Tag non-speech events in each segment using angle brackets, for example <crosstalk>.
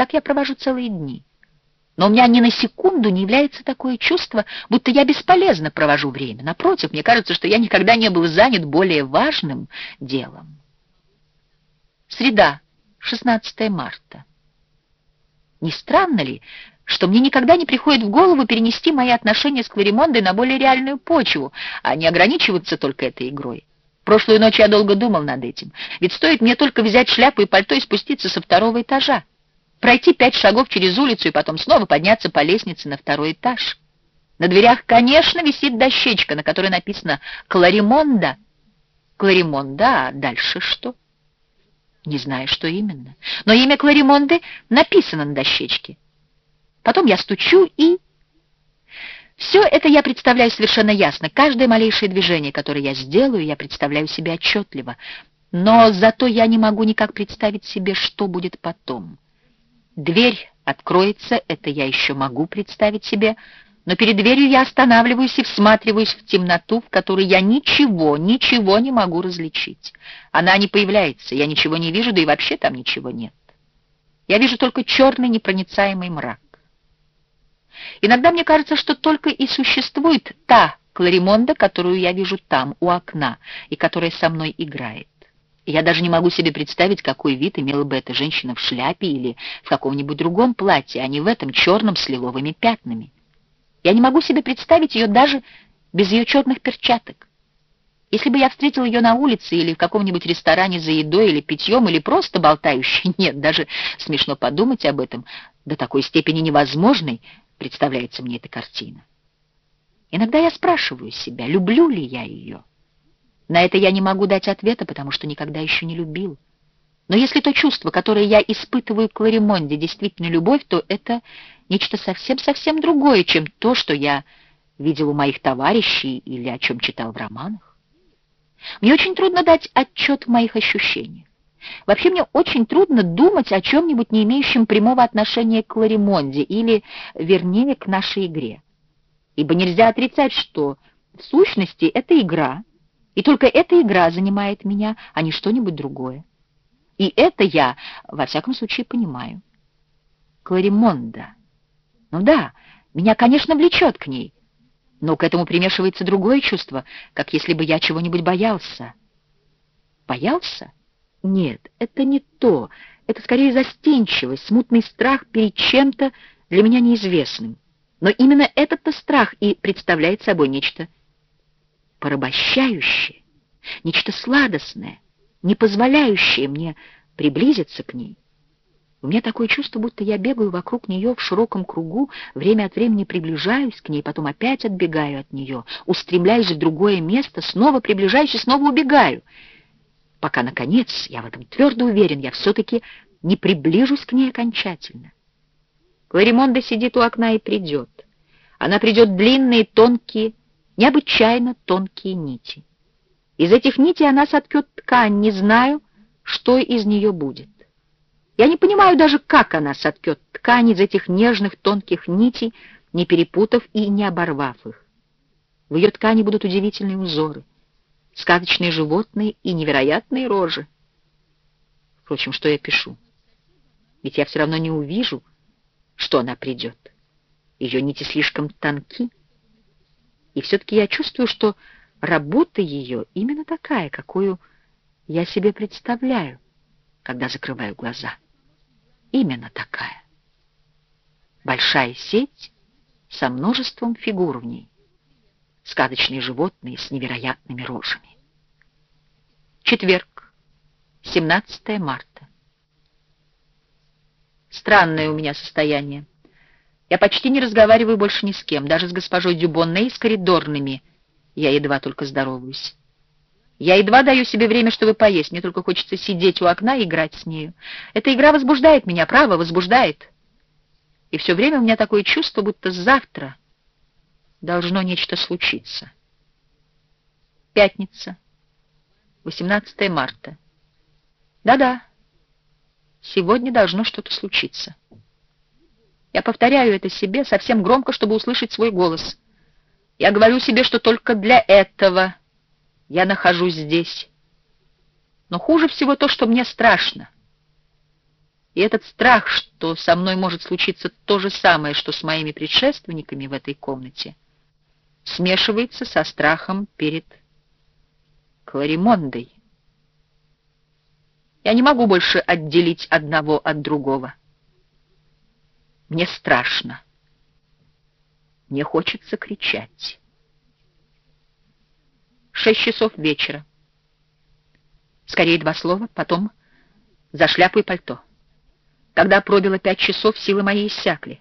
Так я провожу целые дни. Но у меня ни на секунду не является такое чувство, будто я бесполезно провожу время. Напротив, мне кажется, что я никогда не был занят более важным делом. Среда, 16 марта. Не странно ли, что мне никогда не приходит в голову перенести мои отношения с Кларимондой на более реальную почву, а не ограничиваться только этой игрой? Прошлую ночь я долго думал над этим, ведь стоит мне только взять шляпу и пальто и спуститься со второго этажа, пройти пять шагов через улицу и потом снова подняться по лестнице на второй этаж. На дверях, конечно, висит дощечка, на которой написано «Кларимонда». Кларимонда, а дальше что? Не знаю, что именно. Но имя Кларимонды написано на дощечке. Потом я стучу и... Все это я представляю совершенно ясно. Каждое малейшее движение, которое я сделаю, я представляю себе отчетливо. Но зато я не могу никак представить себе, что будет потом. Дверь откроется, это я еще могу представить себе, но перед дверью я останавливаюсь и всматриваюсь в темноту, в которой я ничего, ничего не могу различить. Она не появляется, я ничего не вижу, да и вообще там ничего нет. Я вижу только черный непроницаемый мрак. Иногда мне кажется, что только и существует та Кларимонда, которую я вижу там, у окна, и которая со мной играет. Я даже не могу себе представить, какой вид имела бы эта женщина в шляпе или в каком-нибудь другом платье, а не в этом черном с лиловыми пятнами. Я не могу себе представить ее даже без ее черных перчаток. Если бы я встретил ее на улице или в каком-нибудь ресторане за едой или питьем, или просто болтающей, <laughs> нет, даже смешно подумать об этом, до такой степени невозможной, представляется мне эта картина. Иногда я спрашиваю себя, люблю ли я ее. На это я не могу дать ответа, потому что никогда еще не любил. Но если то чувство, которое я испытываю к Кларимонде, действительно любовь, то это нечто совсем-совсем другое, чем то, что я видел у моих товарищей или о чем читал в романах. Мне очень трудно дать отчет в моих ощущениях. Вообще мне очень трудно думать о чем-нибудь, не имеющем прямого отношения к Ларимонде или, вернее, к нашей игре. Ибо нельзя отрицать, что в сущности это игра, и только эта игра занимает меня, а не что-нибудь другое. И это я, во всяком случае, понимаю. Кларимонда. Ну да, меня, конечно, влечет к ней, но к этому примешивается другое чувство, как если бы я чего-нибудь боялся. Боялся? Нет, это не то. Это скорее застенчивость, смутный страх перед чем-то для меня неизвестным. Но именно этот-то страх и представляет собой нечто порабощающее, нечто сладостное, не позволяющее мне приблизиться к ней. У меня такое чувство, будто я бегаю вокруг нее в широком кругу, время от времени приближаюсь к ней, потом опять отбегаю от нее, устремляюсь в другое место, снова приближаюсь и снова убегаю — пока, наконец, я в этом твердо уверен, я все-таки не приближусь к ней окончательно. Кларимонда сидит у окна и придет. Она придет длинные, тонкие, необычайно тонкие нити. Из этих нитей она соткет ткань, не знаю, что из нее будет. Я не понимаю даже, как она соткет ткань из этих нежных тонких нитей, не перепутав и не оборвав их. В ее ткани будут удивительные узоры сказочные животные и невероятные рожи. Впрочем, что я пишу? Ведь я все равно не увижу, что она придет. Ее нити слишком тонки. И все-таки я чувствую, что работа ее именно такая, какую я себе представляю, когда закрываю глаза. Именно такая. Большая сеть со множеством фигур в ней сказочные животные с невероятными рожами. Четверг, 17 марта. Странное у меня состояние. Я почти не разговариваю больше ни с кем, даже с госпожой Дюбонне и с коридорными. Я едва только здороваюсь. Я едва даю себе время, чтобы поесть, мне только хочется сидеть у окна и играть с нею. Эта игра возбуждает меня, право, возбуждает. И все время у меня такое чувство, будто завтра должно нечто случиться. Пятница, 18 марта. Да-да, сегодня должно что-то случиться. Я повторяю это себе совсем громко, чтобы услышать свой голос. Я говорю себе, что только для этого я нахожусь здесь. Но хуже всего то, что мне страшно. И этот страх, что со мной может случиться то же самое, что с моими предшественниками в этой комнате, смешивается со страхом перед Кларимондой. Я не могу больше отделить одного от другого. Мне страшно. Мне хочется кричать. Шесть часов вечера. Скорее два слова, потом за шляпу и пальто. Когда пробило пять часов, силы мои иссякли.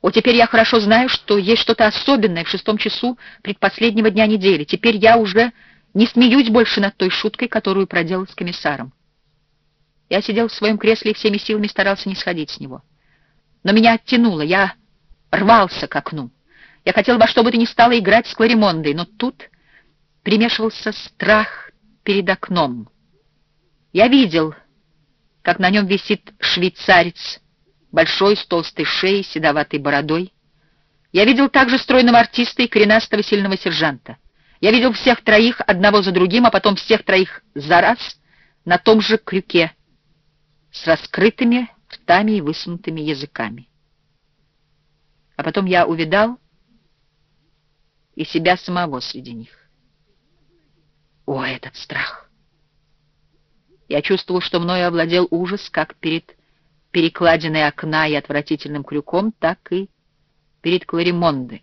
О, теперь я хорошо знаю, что есть что-то особенное в шестом часу предпоследнего дня недели. Теперь я уже не смеюсь больше над той шуткой, которую проделал с комиссаром. Я сидел в своем кресле и всеми силами старался не сходить с него. Но меня оттянуло, я рвался к окну. Я хотел во что бы то ни стало играть с Кларимондой, но тут примешивался страх перед окном. Я видел, как на нем висит швейцарец, большой, с толстой шеей, седоватой бородой. Я видел также стройного артиста и коренастого сильного сержанта. Я видел всех троих одного за другим, а потом всех троих за раз на том же крюке, с раскрытыми ртами и высунутыми языками. А потом я увидал и себя самого среди них. О, этот страх! Я чувствовал, что мною овладел ужас как перед перекладиной окна и отвратительным крюком, так и перед Кларимонды.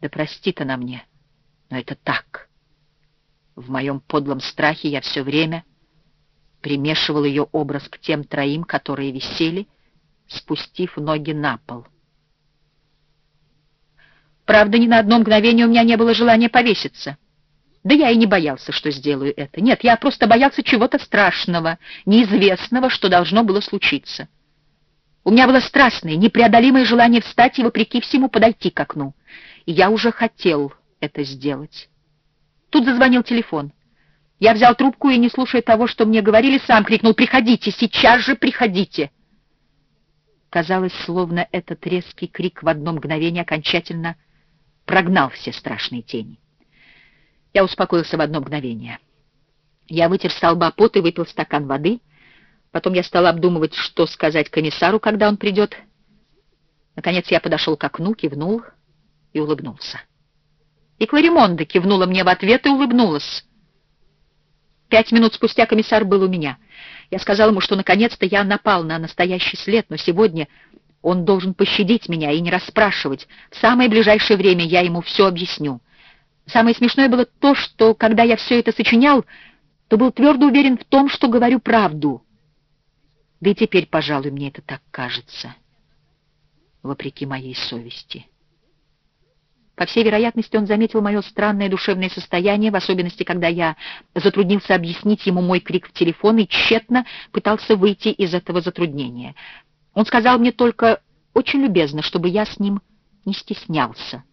Да простит она мне, но это так. В моем подлом страхе я все время примешивал ее образ к тем троим, которые висели, спустив ноги на пол. Правда, ни на одно мгновение у меня не было желания повеситься — да я и не боялся, что сделаю это. Нет, я просто боялся чего-то страшного, неизвестного, что должно было случиться. У меня было страстное, непреодолимое желание встать и, вопреки всему, подойти к окну. И я уже хотел это сделать. Тут зазвонил телефон. Я взял трубку и, не слушая того, что мне говорили, сам крикнул «Приходите! Сейчас же приходите!» Казалось, словно этот резкий крик в одно мгновение окончательно прогнал все страшные тени. Я успокоился в одно мгновение. Я вытер с лба пот и выпил стакан воды. Потом я стал обдумывать, что сказать комиссару, когда он придет. Наконец я подошел к окну, кивнул и улыбнулся. И Кларимонда кивнула мне в ответ и улыбнулась. Пять минут спустя комиссар был у меня. Я сказал ему, что наконец-то я напал на настоящий след, но сегодня он должен пощадить меня и не расспрашивать. В самое ближайшее время я ему все объясню. Самое смешное было то, что, когда я все это сочинял, то был твердо уверен в том, что говорю правду. Да и теперь, пожалуй, мне это так кажется, вопреки моей совести. По всей вероятности, он заметил мое странное душевное состояние, в особенности, когда я затруднился объяснить ему мой крик в телефон и тщетно пытался выйти из этого затруднения. Он сказал мне только очень любезно, чтобы я с ним не стеснялся.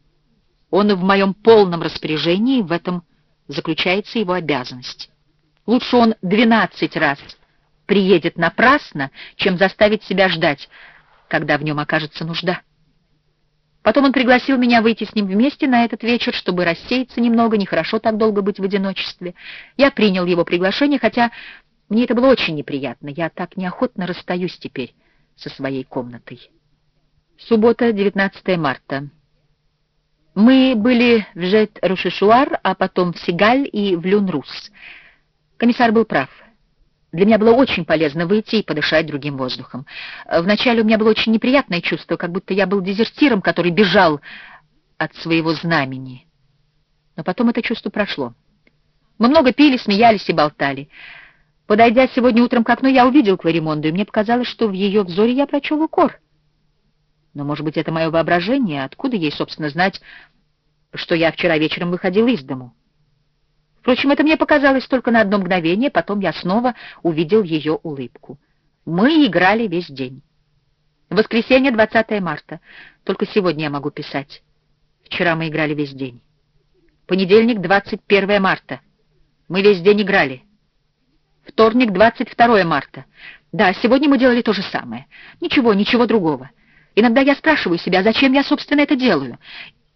Он в моем полном распоряжении, в этом заключается его обязанность. Лучше он двенадцать раз приедет напрасно, чем заставить себя ждать, когда в нем окажется нужда. Потом он пригласил меня выйти с ним вместе на этот вечер, чтобы рассеяться немного, нехорошо так долго быть в одиночестве. Я принял его приглашение, хотя мне это было очень неприятно. Я так неохотно расстаюсь теперь со своей комнатой. Суббота, 19 марта. Мы были в Жет-Рошешуар, а потом в Сигаль и в Люн-Рус. Комиссар был прав. Для меня было очень полезно выйти и подышать другим воздухом. Вначале у меня было очень неприятное чувство, как будто я был дезертиром, который бежал от своего знамени. Но потом это чувство прошло. Мы много пили, смеялись и болтали. Подойдя сегодня утром к окну, я увидел Кларимонду, и мне показалось, что в ее взоре я прочел укор. Но, может быть, это мое воображение? Откуда ей, собственно, знать, что я вчера вечером выходил из дому? Впрочем, это мне показалось только на одно мгновение, потом я снова увидел ее улыбку. Мы играли весь день. Воскресенье, 20 марта. Только сегодня я могу писать. Вчера мы играли весь день. Понедельник, 21 марта. Мы весь день играли. Вторник, 22 марта. Да, сегодня мы делали то же самое. Ничего, ничего другого. Иногда я спрашиваю себя, зачем я, собственно, это делаю?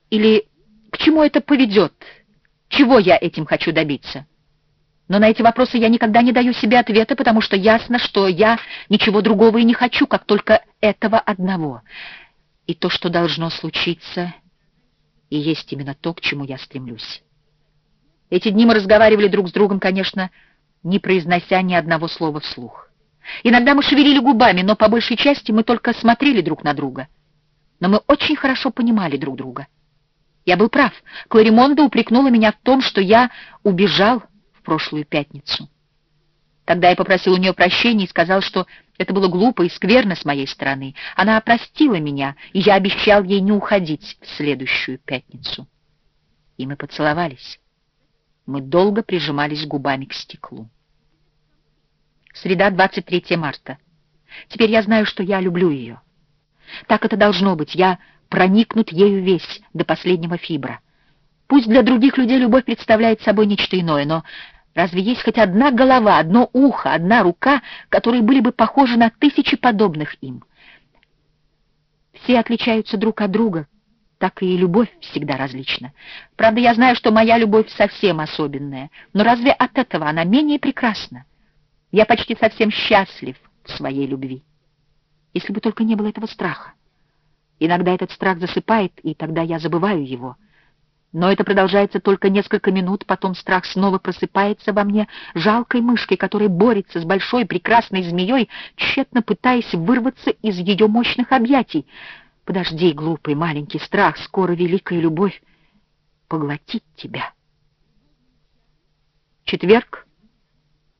Или к чему это поведет? Чего я этим хочу добиться? Но на эти вопросы я никогда не даю себе ответа, потому что ясно, что я ничего другого и не хочу, как только этого одного. И то, что должно случиться, и есть именно то, к чему я стремлюсь. Эти дни мы разговаривали друг с другом, конечно, не произнося ни одного слова вслух. Иногда мы шевелили губами, но по большей части мы только смотрели друг на друга. Но мы очень хорошо понимали друг друга. Я был прав. Кларимонда упрекнула меня в том, что я убежал в прошлую пятницу. Тогда я попросил у нее прощения и сказал, что это было глупо и скверно с моей стороны. Она простила меня, и я обещал ей не уходить в следующую пятницу. И мы поцеловались. Мы долго прижимались губами к стеклу. Среда, 23 марта. Теперь я знаю, что я люблю ее. Так это должно быть. Я проникнут ею весь, до последнего фибра. Пусть для других людей любовь представляет собой нечто иное, но разве есть хоть одна голова, одно ухо, одна рука, которые были бы похожи на тысячи подобных им? Все отличаются друг от друга, так и любовь всегда различна. Правда, я знаю, что моя любовь совсем особенная, но разве от этого она менее прекрасна? Я почти совсем счастлив в своей любви. Если бы только не было этого страха. Иногда этот страх засыпает, и тогда я забываю его. Но это продолжается только несколько минут, потом страх снова просыпается во мне жалкой мышкой, которая борется с большой прекрасной змеей, тщетно пытаясь вырваться из ее мощных объятий. Подожди, глупый маленький страх, скоро великая любовь поглотит тебя. Четверг,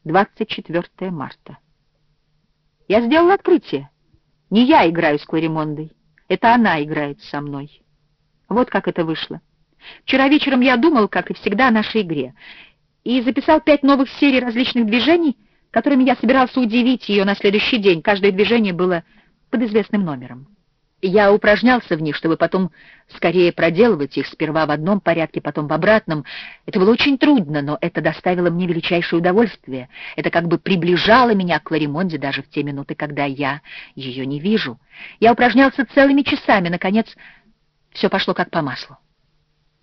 24 марта. Я сделал открытие. Не я играю с Кларимондой. Это она играет со мной. Вот как это вышло. Вчера вечером я думал, как и всегда, о нашей игре, и записал пять новых серий различных движений, которыми я собирался удивить ее на следующий день. Каждое движение было под известным номером. Я упражнялся в них, чтобы потом скорее проделывать их сперва в одном порядке, потом в обратном. Это было очень трудно, но это доставило мне величайшее удовольствие. Это как бы приближало меня к Ларимонде даже в те минуты, когда я ее не вижу. Я упражнялся целыми часами, наконец, все пошло как по маслу.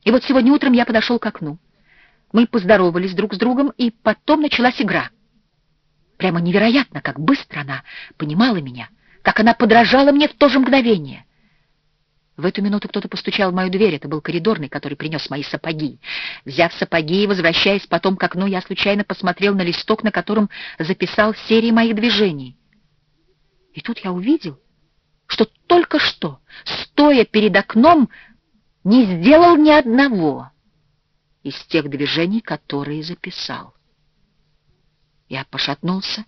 И вот сегодня утром я подошел к окну. Мы поздоровались друг с другом, и потом началась игра. Прямо невероятно, как быстро она понимала меня — как она подражала мне в то же мгновение. В эту минуту кто-то постучал в мою дверь. Это был коридорный, который принес мои сапоги. Взяв сапоги и возвращаясь потом к окну, я случайно посмотрел на листок, на котором записал серии моих движений. И тут я увидел, что только что, стоя перед окном, не сделал ни одного из тех движений, которые записал. Я пошатнулся,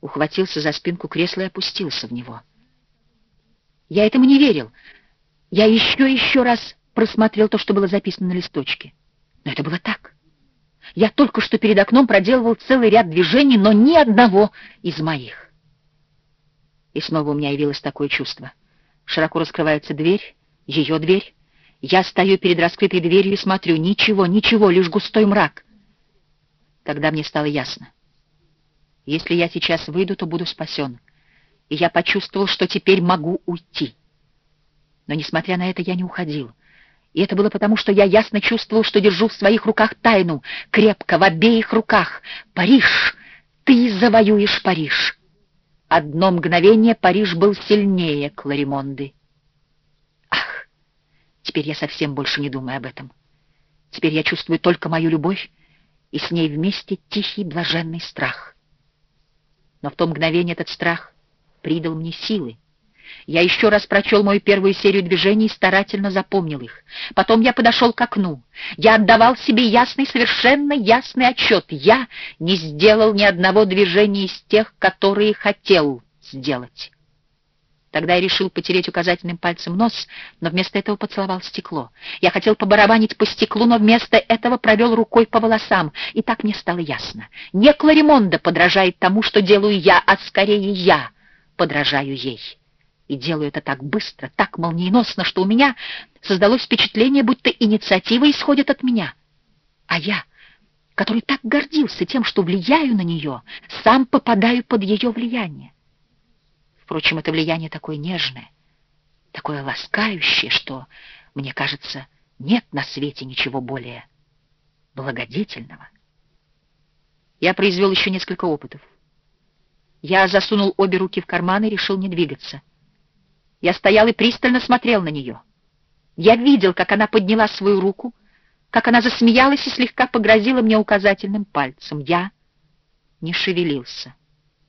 ухватился за спинку кресла и опустился в него. Я этому не верил. Я еще еще раз просмотрел то, что было записано на листочке. Но это было так. Я только что перед окном проделывал целый ряд движений, но ни одного из моих. И снова у меня явилось такое чувство. Широко раскрывается дверь, ее дверь. Я стою перед раскрытой дверью и смотрю. Ничего, ничего, лишь густой мрак. Тогда мне стало ясно. Если я сейчас выйду, то буду спасен. И я почувствовал, что теперь могу уйти. Но, несмотря на это, я не уходил. И это было потому, что я ясно чувствовал, что держу в своих руках тайну, крепко, в обеих руках. Париж! Ты завоюешь Париж! Одно мгновение Париж был сильнее Кларимонды. Ах! Теперь я совсем больше не думаю об этом. Теперь я чувствую только мою любовь, и с ней вместе тихий блаженный страх — но в то мгновение этот страх придал мне силы. Я еще раз прочел мою первую серию движений и старательно запомнил их. Потом я подошел к окну. Я отдавал себе ясный, совершенно ясный отчет. Я не сделал ни одного движения из тех, которые хотел сделать. Тогда я решил потереть указательным пальцем нос, но вместо этого поцеловал стекло. Я хотел побарабанить по стеклу, но вместо этого провел рукой по волосам, и так мне стало ясно. Не Кларимонда подражает тому, что делаю я, а скорее я подражаю ей. И делаю это так быстро, так молниеносно, что у меня создалось впечатление, будто инициатива исходит от меня. А я, который так гордился тем, что влияю на нее, сам попадаю под ее влияние. Впрочем, это влияние такое нежное, такое ласкающее, что, мне кажется, нет на свете ничего более благодетельного. Я произвел еще несколько опытов. Я засунул обе руки в карманы и решил не двигаться. Я стоял и пристально смотрел на нее. Я видел, как она подняла свою руку, как она засмеялась и слегка погрозила мне указательным пальцем. Я не шевелился.